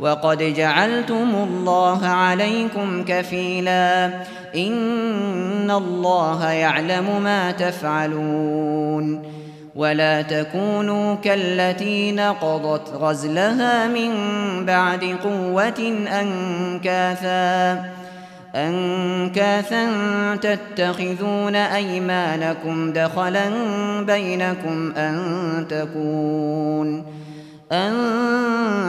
وقد جعلتم الله عليكم كفيلا إن الله يعلم ما تفعلون ولا تكونوا كالتي نقضت غزلها من بعد قوة أنكاثا أنكاثا تتخذون أيمانكم دخلا بينكم أن تكون أن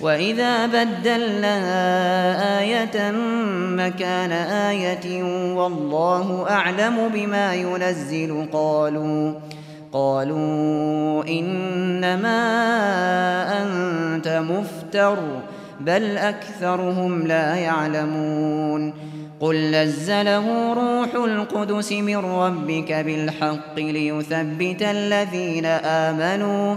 وَإِذَا بَدَّلْنَا آيَةً مَّكَانَ آيَةٍ وَاللَّهُ أَعْلَمُ بِمَا يُنَزِّلُ قَالُوا قَالُوا إِنَّمَا أَنتَ مُفْتَرٍ بَلْ أَكْثَرُهُمْ لَا يَعْلَمُونَ قُل نَّزَّلَهُ رُوحُ الْقُدُسِ مِن رَّبِّكَ بِالْحَقِّ لِيُثَبِّتَ الَّذِينَ آمَنُوا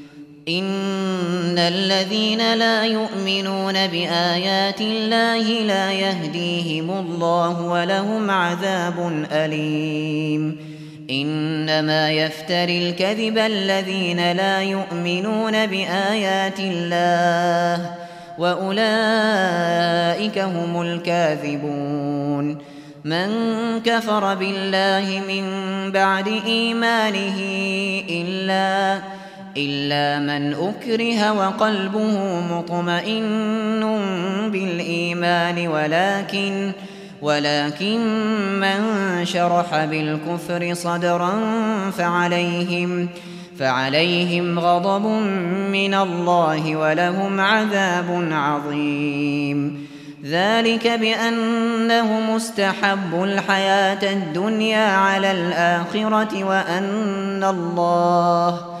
إن الذين لا يؤمنون بآيات الله لا يهديهم الله ولهم عذاب أليم. إنما يفتري الكذب الذين لا يؤمنون بآيات الله وأولئك هم الكاذبون. من كفر بالله من بعد إيمانه إلا إلا من أكره وقلبه مطمئن بالإيمان ولكن ولكن من شرح بالكفر صدرا فعليهم فعليهم غضب من الله ولهم عذاب عظيم. ذلك بأنهم استحبوا الحياة الدنيا على الآخرة وأن الله